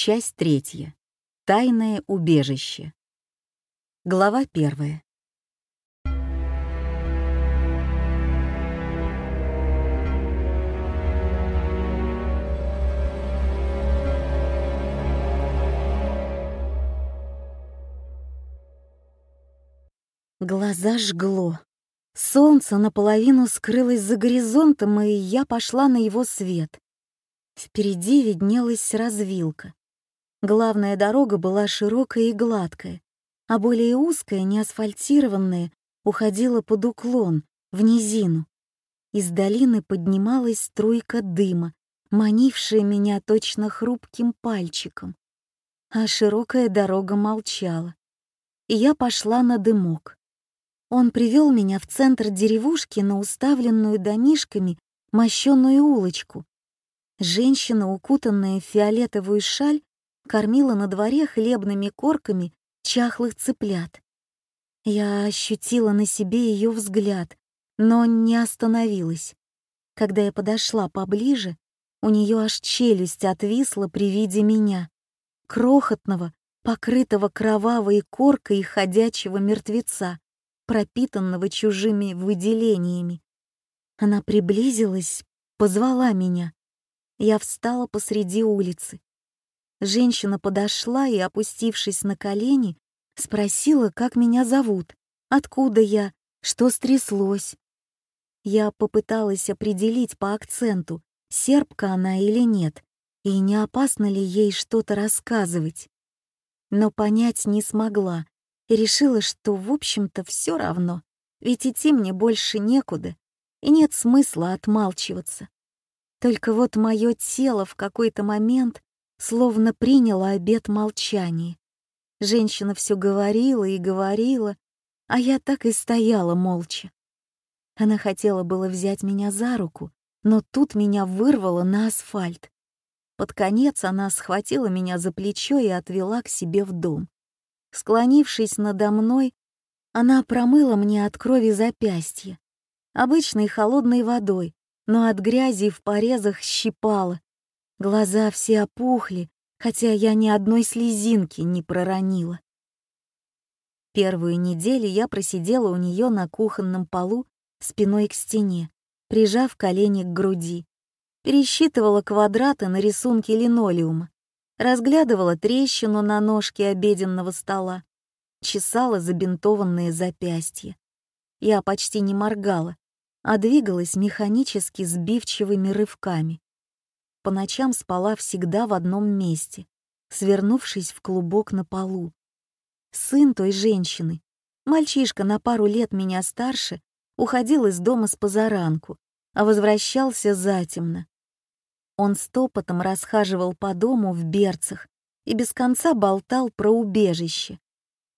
Часть третья. Тайное убежище. Глава первая. Глаза жгло. Солнце наполовину скрылось за горизонтом, и я пошла на его свет. Впереди виднелась развилка. Главная дорога была широкая и гладкая, а более узкая, неасфальтированная, уходила под уклон, в низину. Из долины поднималась струйка дыма, манившая меня точно хрупким пальчиком. А широкая дорога молчала. И я пошла на дымок. Он привел меня в центр деревушки на уставленную домишками мощенную улочку. Женщина, укутанная в фиолетовую шаль, кормила на дворе хлебными корками чахлых цыплят. Я ощутила на себе ее взгляд, но не остановилась. Когда я подошла поближе, у нее аж челюсть отвисла при виде меня, крохотного, покрытого кровавой коркой ходячего мертвеца пропитанного чужими выделениями. Она приблизилась, позвала меня. Я встала посреди улицы. Женщина подошла и, опустившись на колени, спросила, как меня зовут, откуда я, что стряслось. Я попыталась определить по акценту, сербка она или нет, и не опасно ли ей что-то рассказывать. Но понять не смогла, и решила, что, в общем-то, все равно, ведь идти мне больше некуда, и нет смысла отмалчиваться. Только вот мое тело в какой-то момент словно приняло обет молчания. Женщина все говорила и говорила, а я так и стояла молча. Она хотела было взять меня за руку, но тут меня вырвало на асфальт. Под конец она схватила меня за плечо и отвела к себе в дом. Склонившись надо мной, она промыла мне от крови запястье, обычной холодной водой, но от грязи в порезах щипала. Глаза все опухли, хотя я ни одной слезинки не проронила. Первую неделю я просидела у нее на кухонном полу спиной к стене, прижав колени к груди. Пересчитывала квадраты на рисунке линолеума, разглядывала трещину на ножке обеденного стола, чесала забинтованные запястья. Я почти не моргала, а двигалась механически сбивчивыми рывками. По ночам спала всегда в одном месте, свернувшись в клубок на полу. Сын той женщины, мальчишка на пару лет меня старше, уходил из дома с позаранку, а возвращался затемно. Он стопотом расхаживал по дому в берцах и без конца болтал про убежище.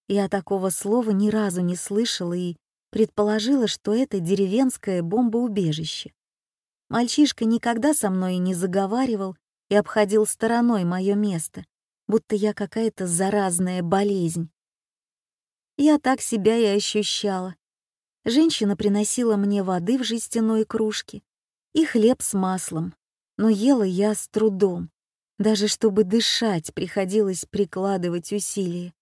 Я такого слова ни разу не слышала и предположила, что это деревенское бомбоубежище. Мальчишка никогда со мной не заговаривал и обходил стороной мое место, будто я какая-то заразная болезнь. Я так себя и ощущала. Женщина приносила мне воды в жестяной кружке и хлеб с маслом, но ела я с трудом. Даже чтобы дышать, приходилось прикладывать усилия.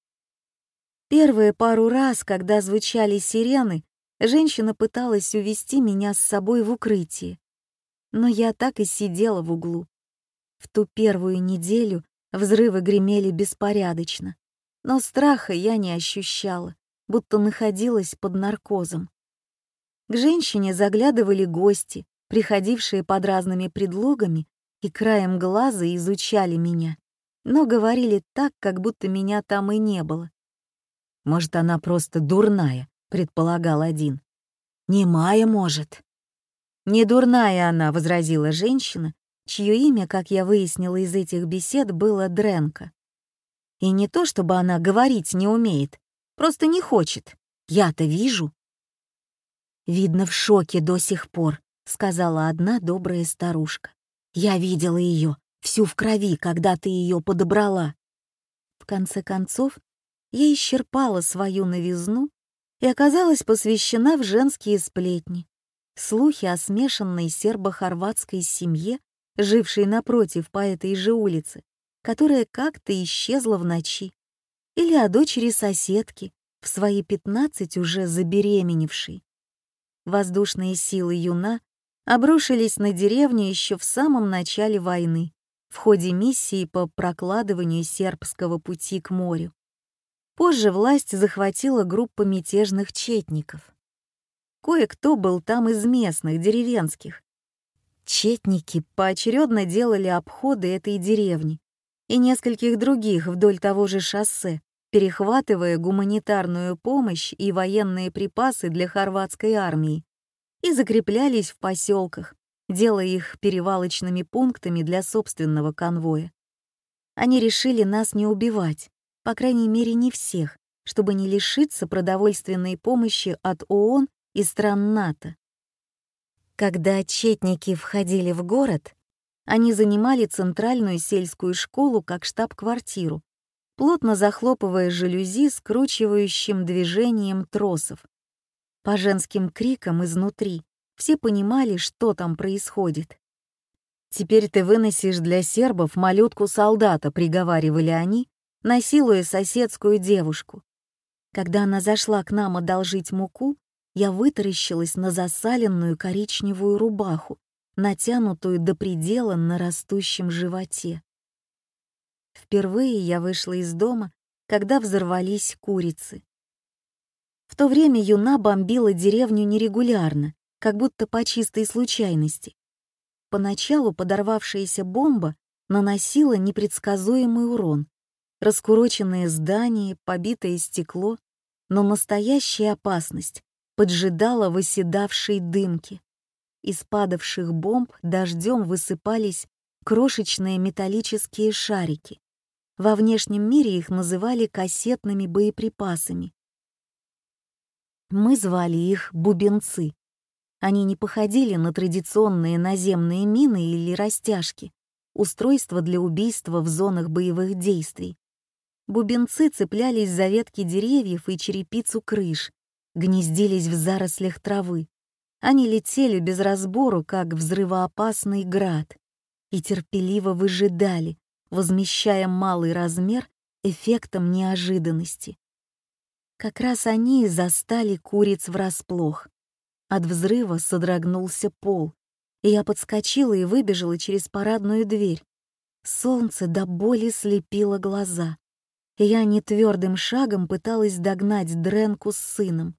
Первые пару раз, когда звучали сирены, женщина пыталась увести меня с собой в укрытие. Но я так и сидела в углу. В ту первую неделю взрывы гремели беспорядочно, но страха я не ощущала, будто находилась под наркозом. К женщине заглядывали гости, приходившие под разными предлогами и краем глаза изучали меня, но говорили так, как будто меня там и не было. «Может, она просто дурная», — предполагал один. «Немая, может». «Не дурная она», — возразила женщина, чье имя, как я выяснила из этих бесед, было Дренко. И не то, чтобы она говорить не умеет, просто не хочет. Я-то вижу. Видно, в шоке до сих пор, сказала одна добрая старушка. «Я видела ее, всю в крови, когда ты ее подобрала». В конце концов, я исчерпала свою новизну и оказалась посвящена в женские сплетни. Слухи о смешанной сербо-хорватской семье, жившей напротив по этой же улице, которая как-то исчезла в ночи, или о дочери соседки, в свои пятнадцать уже забеременевшей. Воздушные силы Юна обрушились на деревню еще в самом начале войны, в ходе миссии по прокладыванию сербского пути к морю. Позже власть захватила группа мятежных четников. Кое-кто был там из местных, деревенских. Четники поочередно делали обходы этой деревни и нескольких других вдоль того же шоссе, перехватывая гуманитарную помощь и военные припасы для хорватской армии, и закреплялись в поселках, делая их перевалочными пунктами для собственного конвоя. Они решили нас не убивать, по крайней мере не всех, чтобы не лишиться продовольственной помощи от ООН и стран НАТО. Когда четники входили в город, они занимали центральную сельскую школу как штаб-квартиру, плотно захлопывая жалюзи скручивающим движением тросов. По женским крикам изнутри все понимали, что там происходит. «Теперь ты выносишь для сербов малютку-солдата», — приговаривали они, насилуя соседскую девушку. Когда она зашла к нам одолжить муку, я вытаращилась на засаленную коричневую рубаху, натянутую до предела на растущем животе. Впервые я вышла из дома, когда взорвались курицы. В то время Юна бомбила деревню нерегулярно, как будто по чистой случайности. Поначалу подорвавшаяся бомба наносила непредсказуемый урон. Раскуроченные здания, побитое стекло, но настоящая опасность поджидала в дымки. Из падавших бомб дождем высыпались крошечные металлические шарики. Во внешнем мире их называли кассетными боеприпасами. Мы звали их бубенцы. Они не походили на традиционные наземные мины или растяжки, устройства для убийства в зонах боевых действий. Бубенцы цеплялись за ветки деревьев и черепицу крыш, гнездились в зарослях травы. Они летели без разбору, как взрывоопасный град, и терпеливо выжидали, возмещая малый размер эффектом неожиданности. Как раз они и застали куриц врасплох. От взрыва содрогнулся пол, и я подскочила и выбежала через парадную дверь. Солнце до боли слепило глаза, и я нетвердым шагом пыталась догнать Дренку с сыном.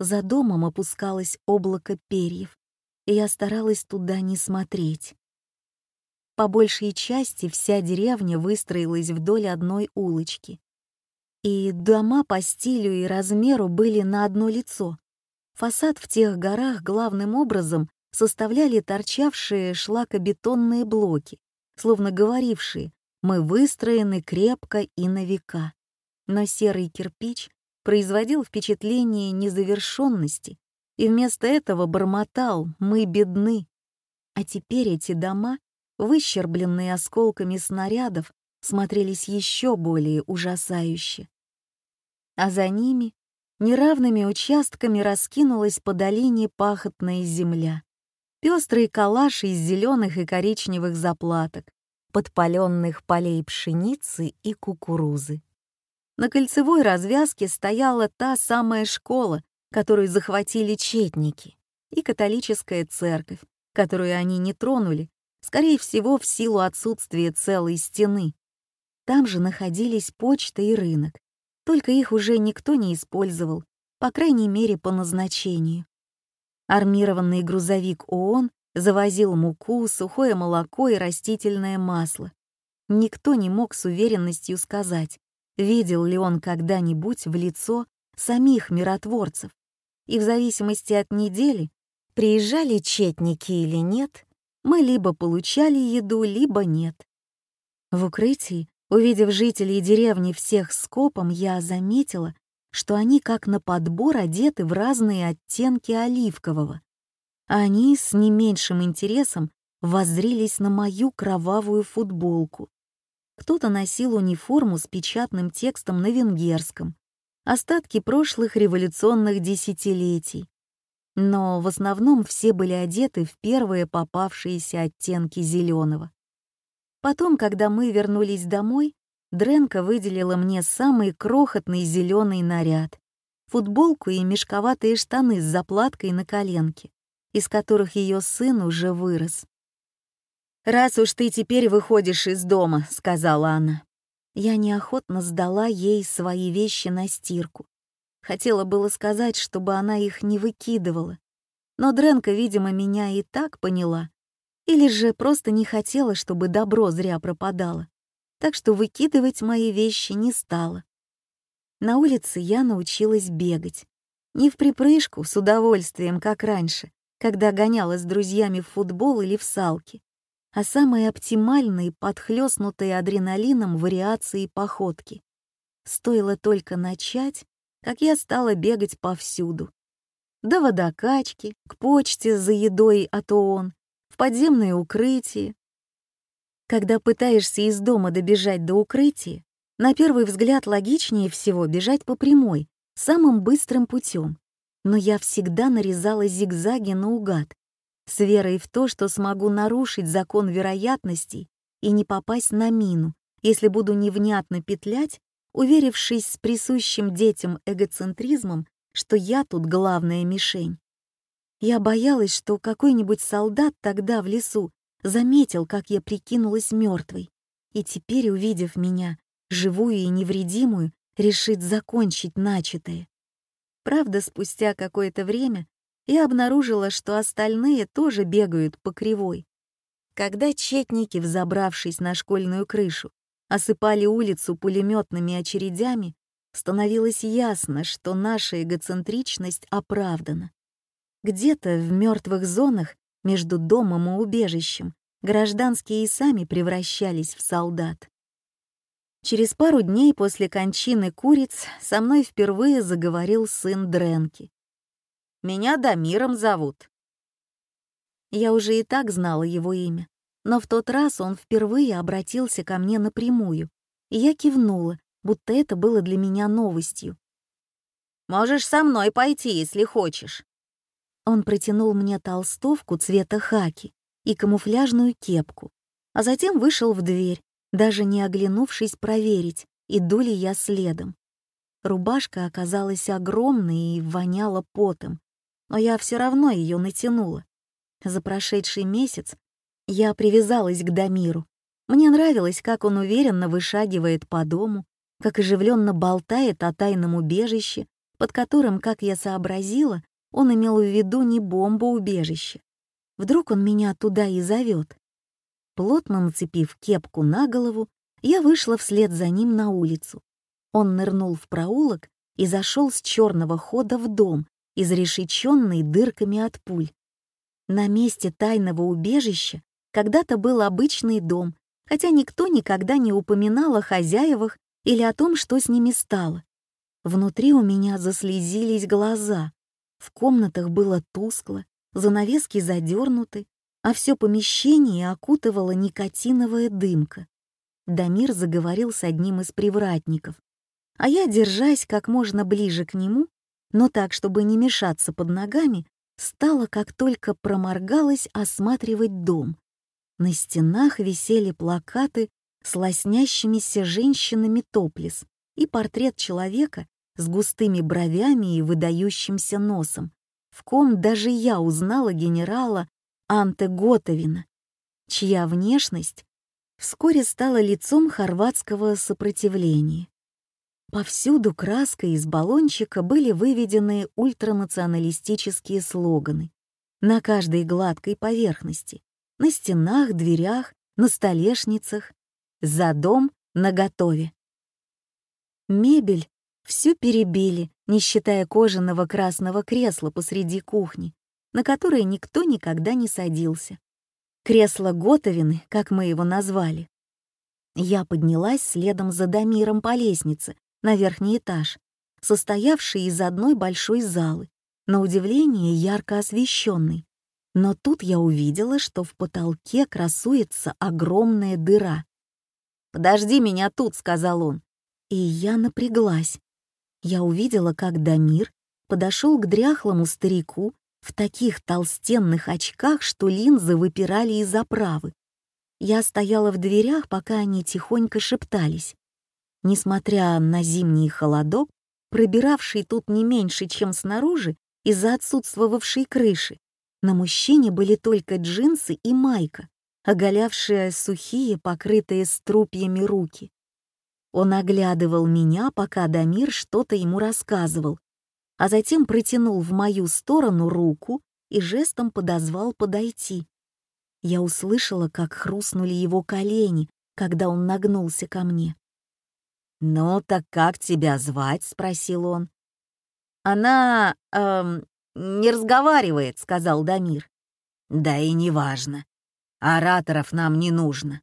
За домом опускалось облако перьев, и я старалась туда не смотреть. По большей части вся деревня выстроилась вдоль одной улочки. И дома по стилю и размеру были на одно лицо. Фасад в тех горах главным образом составляли торчавшие шлакобетонные блоки, словно говорившие «мы выстроены крепко и на века». Но серый кирпич производил впечатление незавершенности и вместо этого бормотал «мы бедны». А теперь эти дома выщербленные осколками снарядов, смотрелись еще более ужасающе. А за ними неравными участками раскинулась по долине пахотная земля, пестрые калаши из зеленых и коричневых заплаток, подпаленных полей пшеницы и кукурузы. На кольцевой развязке стояла та самая школа, которую захватили четники, и католическая церковь, которую они не тронули, скорее всего, в силу отсутствия целой стены. Там же находились почта и рынок, только их уже никто не использовал, по крайней мере, по назначению. Армированный грузовик ООН завозил муку, сухое молоко и растительное масло. Никто не мог с уверенностью сказать, видел ли он когда-нибудь в лицо самих миротворцев. И в зависимости от недели, приезжали четники или нет, мы либо получали еду, либо нет. В укрытии, увидев жителей деревни всех скопом, я заметила, что они как на подбор одеты в разные оттенки оливкового. Они с не меньшим интересом воззрились на мою кровавую футболку. Кто-то носил униформу с печатным текстом на венгерском, остатки прошлых революционных десятилетий, но в основном все были одеты в первые попавшиеся оттенки зеленого. Потом, когда мы вернулись домой, Дренка выделила мне самый крохотный зеленый наряд, футболку и мешковатые штаны с заплаткой на коленке, из которых ее сын уже вырос. «Раз уж ты теперь выходишь из дома», — сказала она. Я неохотно сдала ей свои вещи на стирку. Хотела было сказать, чтобы она их не выкидывала. Но Дренка, видимо, меня и так поняла. Или же просто не хотела, чтобы добро зря пропадало. Так что выкидывать мои вещи не стала. На улице я научилась бегать. Не в припрыжку, с удовольствием, как раньше, когда гоняла с друзьями в футбол или в салки, а самые оптимальные, подхлёстнутые адреналином вариации походки. Стоило только начать, как я стала бегать повсюду. До водокачки, к почте за едой от ООН, в подземное укрытие. Когда пытаешься из дома добежать до укрытия, на первый взгляд логичнее всего бежать по прямой, самым быстрым путем. Но я всегда нарезала зигзаги наугад, с верой в то, что смогу нарушить закон вероятностей и не попасть на мину, если буду невнятно петлять, уверившись с присущим детям эгоцентризмом, что я тут главная мишень. Я боялась, что какой-нибудь солдат тогда в лесу заметил, как я прикинулась мертвой, и теперь, увидев меня, живую и невредимую, решит закончить начатое. Правда, спустя какое-то время я обнаружила, что остальные тоже бегают по кривой. Когда четники, взобравшись на школьную крышу, осыпали улицу пулеметными очередями, становилось ясно, что наша эгоцентричность оправдана. Где-то в мертвых зонах между домом и убежищем гражданские и сами превращались в солдат. Через пару дней после кончины куриц со мной впервые заговорил сын Дренки. Меня Дамиром зовут». Я уже и так знала его имя, но в тот раз он впервые обратился ко мне напрямую, и я кивнула, будто это было для меня новостью. «Можешь со мной пойти, если хочешь». Он протянул мне толстовку цвета хаки и камуфляжную кепку, а затем вышел в дверь, даже не оглянувшись проверить, иду ли я следом. Рубашка оказалась огромной и воняла потом, но я все равно ее натянула. За прошедший месяц я привязалась к Дамиру. Мне нравилось, как он уверенно вышагивает по дому, как оживленно болтает о тайном убежище, под которым, как я сообразила, он имел в виду не бомбоубежище. Вдруг он меня туда и зовет. Плотно нацепив кепку на голову, я вышла вслед за ним на улицу. Он нырнул в проулок и зашел с черного хода в дом, изрешеченный дырками от пуль. На месте тайного убежища когда-то был обычный дом, хотя никто никогда не упоминал о хозяевах или о том, что с ними стало. Внутри у меня заслезились глаза. В комнатах было тускло, занавески задернуты, а все помещение окутывала никотиновая дымка. Дамир заговорил с одним из привратников, а я, держась как можно ближе к нему, но так, чтобы не мешаться под ногами, стала, как только проморгалась, осматривать дом. На стенах висели плакаты с лоснящимися женщинами топлес и портрет человека с густыми бровями и выдающимся носом, в ком даже я узнала генерала Анте Готовина, чья внешность вскоре стала лицом хорватского сопротивления. Повсюду краской из баллончика были выведены ультранационалистические слоганы. На каждой гладкой поверхности, на стенах, дверях, на столешницах, за дом наготове. Мебель всю перебили, не считая кожаного красного кресла посреди кухни, на которое никто никогда не садился. Кресло Готовины, как мы его назвали. Я поднялась следом за Дамиром по лестнице, на верхний этаж, состоявший из одной большой залы, на удивление ярко освещенной. Но тут я увидела, что в потолке красуется огромная дыра. «Подожди меня тут», — сказал он. И я напряглась. Я увидела, как Дамир подошел к дряхлому старику в таких толстенных очках, что линзы выпирали из оправы. Я стояла в дверях, пока они тихонько шептались. Несмотря на зимний холодок, пробиравший тут не меньше, чем снаружи, из-за отсутствовавшей крыши, на мужчине были только джинсы и майка, оголявшие сухие, покрытые струпьями руки. Он оглядывал меня, пока Дамир что-то ему рассказывал, а затем протянул в мою сторону руку и жестом подозвал подойти. Я услышала, как хрустнули его колени, когда он нагнулся ко мне. «Ну, так как тебя звать?» — спросил он. «Она... Эм, не разговаривает», — сказал Дамир. «Да и неважно. Ораторов нам не нужно.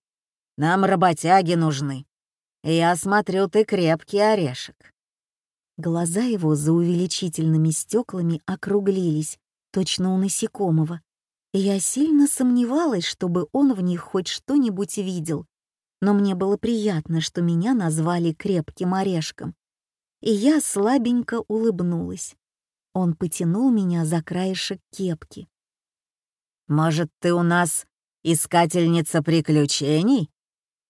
Нам работяги нужны. Я смотрю, ты крепкий орешек». Глаза его за увеличительными стеклами округлились, точно у насекомого. И я сильно сомневалась, чтобы он в них хоть что-нибудь видел. Но мне было приятно, что меня назвали крепким орешком. И я слабенько улыбнулась. Он потянул меня за краешек кепки. «Может, ты у нас искательница приключений?»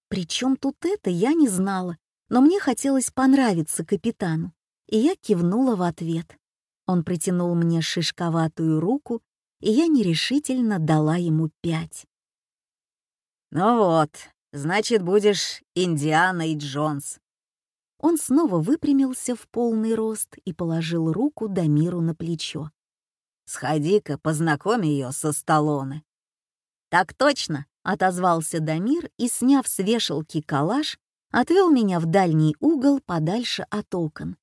Причем тут это, я не знала, но мне хотелось понравиться капитану, и я кивнула в ответ. Он протянул мне шишковатую руку, и я нерешительно дала ему пять. «Ну вот, значит, будешь Индианой Джонс», он снова выпрямился в полный рост и положил руку Дамиру на плечо. «Сходи-ка, познакомь ее со Сталлоне». «Так точно», — отозвался Дамир и, сняв с вешалки калаш, отвел меня в дальний угол подальше от окон.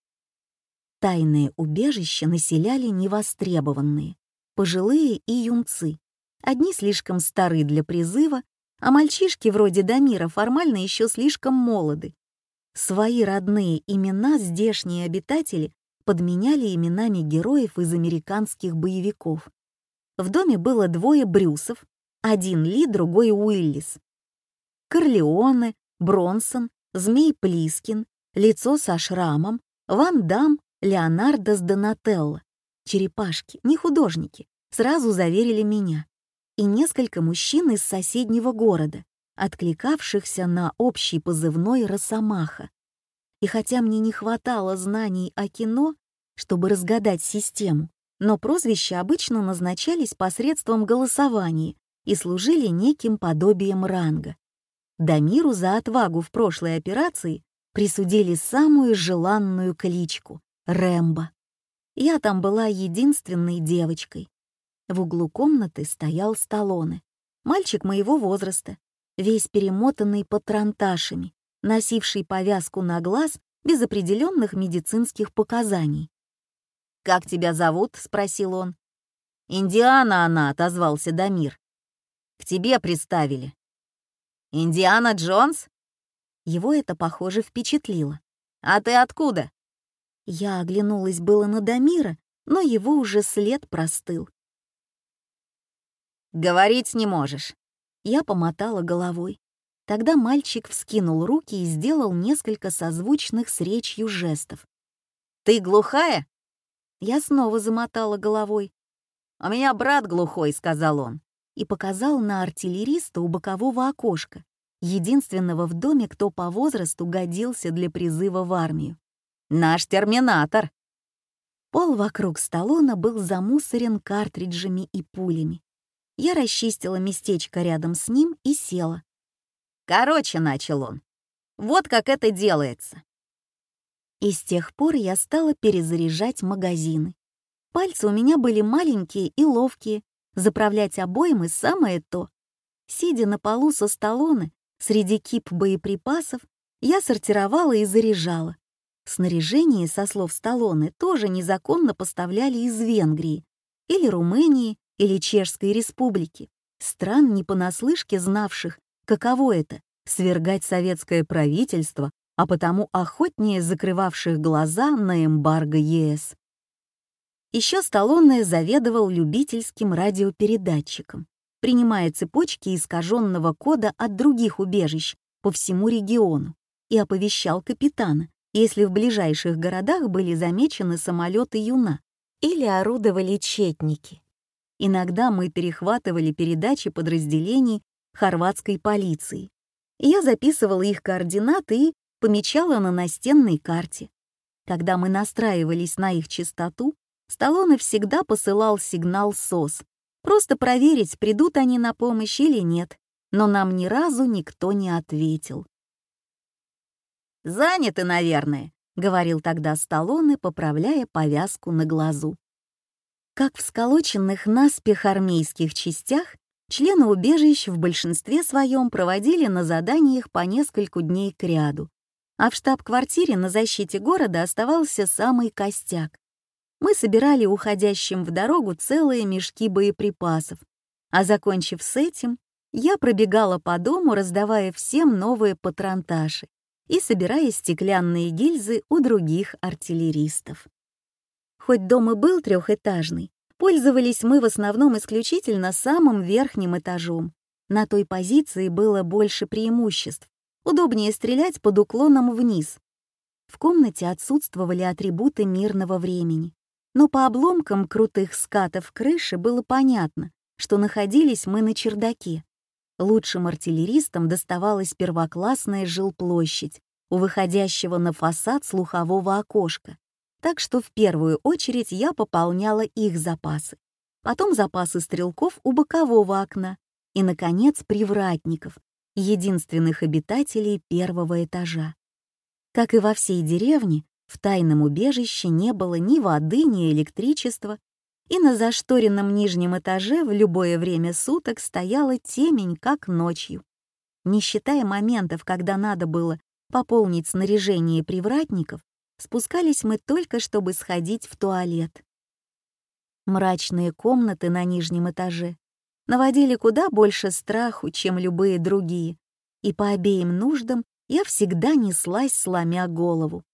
Тайные убежища населяли невостребованные, пожилые и юнцы. Одни слишком стары для призыва, а мальчишки вроде Дамира формально еще слишком молоды Свои родные имена здешние обитатели подменяли именами героев из американских боевиков. В доме было двое Брюсов, один Ли, другой Уиллис. Корлеоне, Бронсон, Змей Плискин, лицо со шрамом, Ван Дам, Леонардо с Донателло. Черепашки, не художники, сразу заверили меня. И несколько мужчин из соседнего города, откликавшихся на общий позывной «Росомаха». И хотя мне не хватало знаний о кино, чтобы разгадать систему, но прозвища обычно назначались посредством голосования и служили неким подобием ранга. Дамиру за отвагу в прошлой операции присудили самую желанную кличку — Рэмбо. Я там была единственной девочкой. В углу комнаты стоял Сталлоне, мальчик моего возраста, весь перемотанный патронташами, носивший повязку на глаз без определенных медицинских показаний. «Как тебя зовут?» — спросил он. «Индиана она», — отозвался Дамир. «К тебе приставили». «Индиана Джонс?» Его это, похоже, впечатлило. «А ты откуда?» Я оглянулась было на Дамира, но его уже след простыл. «Говорить не можешь». Я помотала головой. Тогда мальчик вскинул руки и сделал несколько созвучных с речью жестов. «Ты глухая?» Я снова замотала головой. «У меня брат глухой», — сказал он, и показал на артиллериста у бокового окошка, единственного в доме, кто по возрасту годился для призыва в армию. «Наш терминатор!» Пол вокруг столона был замусорен картриджами и пулями. Я расчистила местечко рядом с ним и села. Короче, начал он. Вот как это делается. И с тех пор я стала перезаряжать магазины. Пальцы у меня были маленькие и ловкие, заправлять обоймы самое то. Сидя на полу со столоны, среди кип боеприпасов, я сортировала и заряжала. Снаряжение, со слов Сталлоне, тоже незаконно поставляли из Венгрии, или Румынии, или Чешской республики, стран не понаслышке знавших, каково это — свергать советское правительство, а потому охотнее закрывавших глаза на эмбарго ЕС. Еще Сталлоне заведовал любительским радиопередатчиком, принимая цепочки искаженного кода от других убежищ по всему региону и оповещал капитана, если в ближайших городах были замечены самолеты Юна или орудовали четники. Иногда мы перехватывали передачи подразделений хорватской полиции. Я записывала их координаты и помечала на настенной карте. Когда мы настраивались на их частоту, Сталлоне всегда посылал сигнал СОС, просто проверить, придут они на помощь или нет, но нам ни разу никто не ответил. «Заняты, наверное», — говорил тогда Сталлоне, поправляя повязку на глазу. Как в сколоченных наспех армейских частях, члены убежищ в большинстве своем проводили на заданиях по нескольку дней к ряду, а в штаб-квартире на защите города оставался самый костяк. Мы собирали уходящим в дорогу целые мешки боеприпасов, а закончив с этим, я пробегала по дому, раздавая всем новые патронташи и собирая стеклянные гильзы у других артиллеристов. Хоть дом и был трехэтажный, пользовались мы в основном исключительно самым верхним этажом. На той позиции было больше преимуществ. Удобнее стрелять под уклоном вниз. В комнате отсутствовали атрибуты мирного времени. Но по обломкам крутых скатов крыши было понятно, что находились мы на чердаке. Лучшим артиллеристам доставалась первоклассная жилплощадь у выходящего на фасад слухового окошка, так что в первую очередь я пополняла их запасы, потом запасы стрелков у бокового окна и, наконец, привратников, единственных обитателей первого этажа. Как и во всей деревне, в тайном убежище не было ни воды, ни электричества, и на зашторенном нижнем этаже в любое время суток стояла темень, как ночью. Не считая моментов, когда надо было пополнить снаряжение привратников, спускались мы только, чтобы сходить в туалет. Мрачные комнаты на нижнем этаже наводили куда больше страху, чем любые другие, и по обеим нуждам я всегда неслась, сломя голову.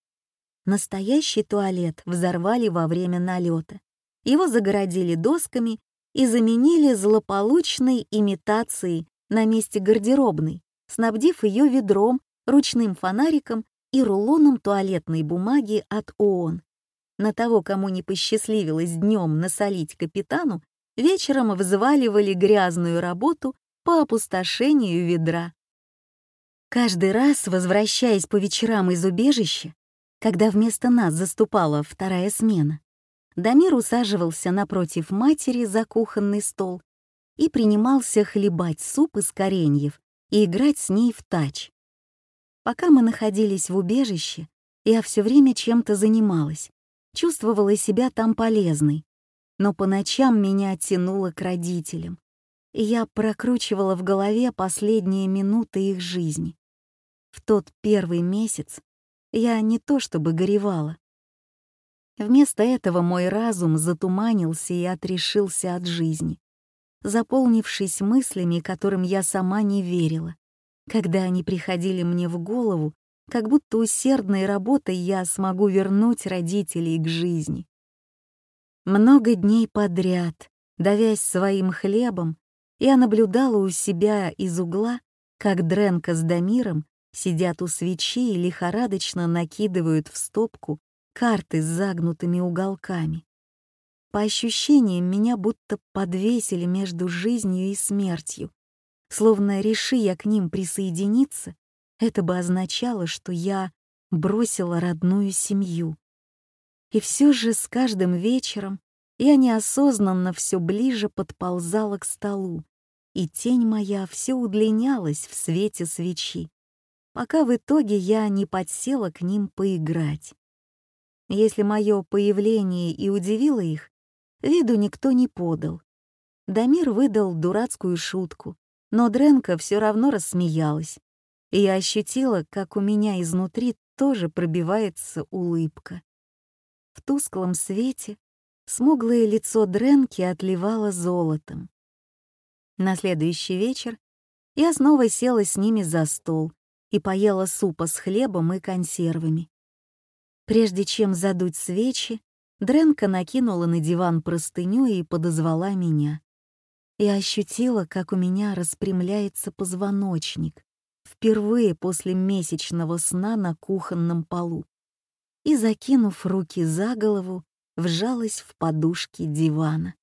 Настоящий туалет взорвали во время налета. Его загородили досками и заменили злополучной имитацией на месте гардеробной, снабдив ее ведром, ручным фонариком и рулоном туалетной бумаги от ООН. На того, кому не посчастливилось днем насолить капитану, вечером взваливали грязную работу по опустошению ведра. Каждый раз, возвращаясь по вечерам из убежища, когда вместо нас заступала вторая смена, Дамир усаживался напротив матери за кухонный стол и принимался хлебать суп из кореньев и играть с ней в тач. Пока мы находились в убежище, я все время чем-то занималась, чувствовала себя там полезной. Но по ночам меня тянуло к родителям, и я прокручивала в голове последние минуты их жизни. В тот первый месяц я не то чтобы горевала. Вместо этого мой разум затуманился и отрешился от жизни, заполнившись мыслями, которым я сама не верила. Когда они приходили мне в голову, как будто усердной работой я смогу вернуть родителей к жизни. Много дней подряд, давясь своим хлебом, я наблюдала у себя из угла, как Дренка с Дамиром сидят у свечи и лихорадочно накидывают в стопку карты с загнутыми уголками. По ощущениям, меня будто подвесили между жизнью и смертью, Словно реши я к ним присоединиться, это бы означало, что я бросила родную семью. И все же с каждым вечером я неосознанно все ближе подползала к столу, и тень моя все удлинялась в свете свечи, пока в итоге я не подсела к ним поиграть. Если мое появление и удивило их, виду никто не подал. Дамир выдал дурацкую шутку, но Дренка все равно рассмеялась, и я ощутила, как у меня изнутри тоже пробивается улыбка. В тусклом свете смуглое лицо Дренки отливало золотом. На следующий вечер я снова села с ними за стол и поела супа с хлебом и консервами. Прежде чем задуть свечи, Дренка накинула на диван простыню и подозвала меня и ощутила, как у меня распрямляется позвоночник, впервые после месячного сна на кухонном полу. И, закинув руки за голову, вжалась в подушки дивана.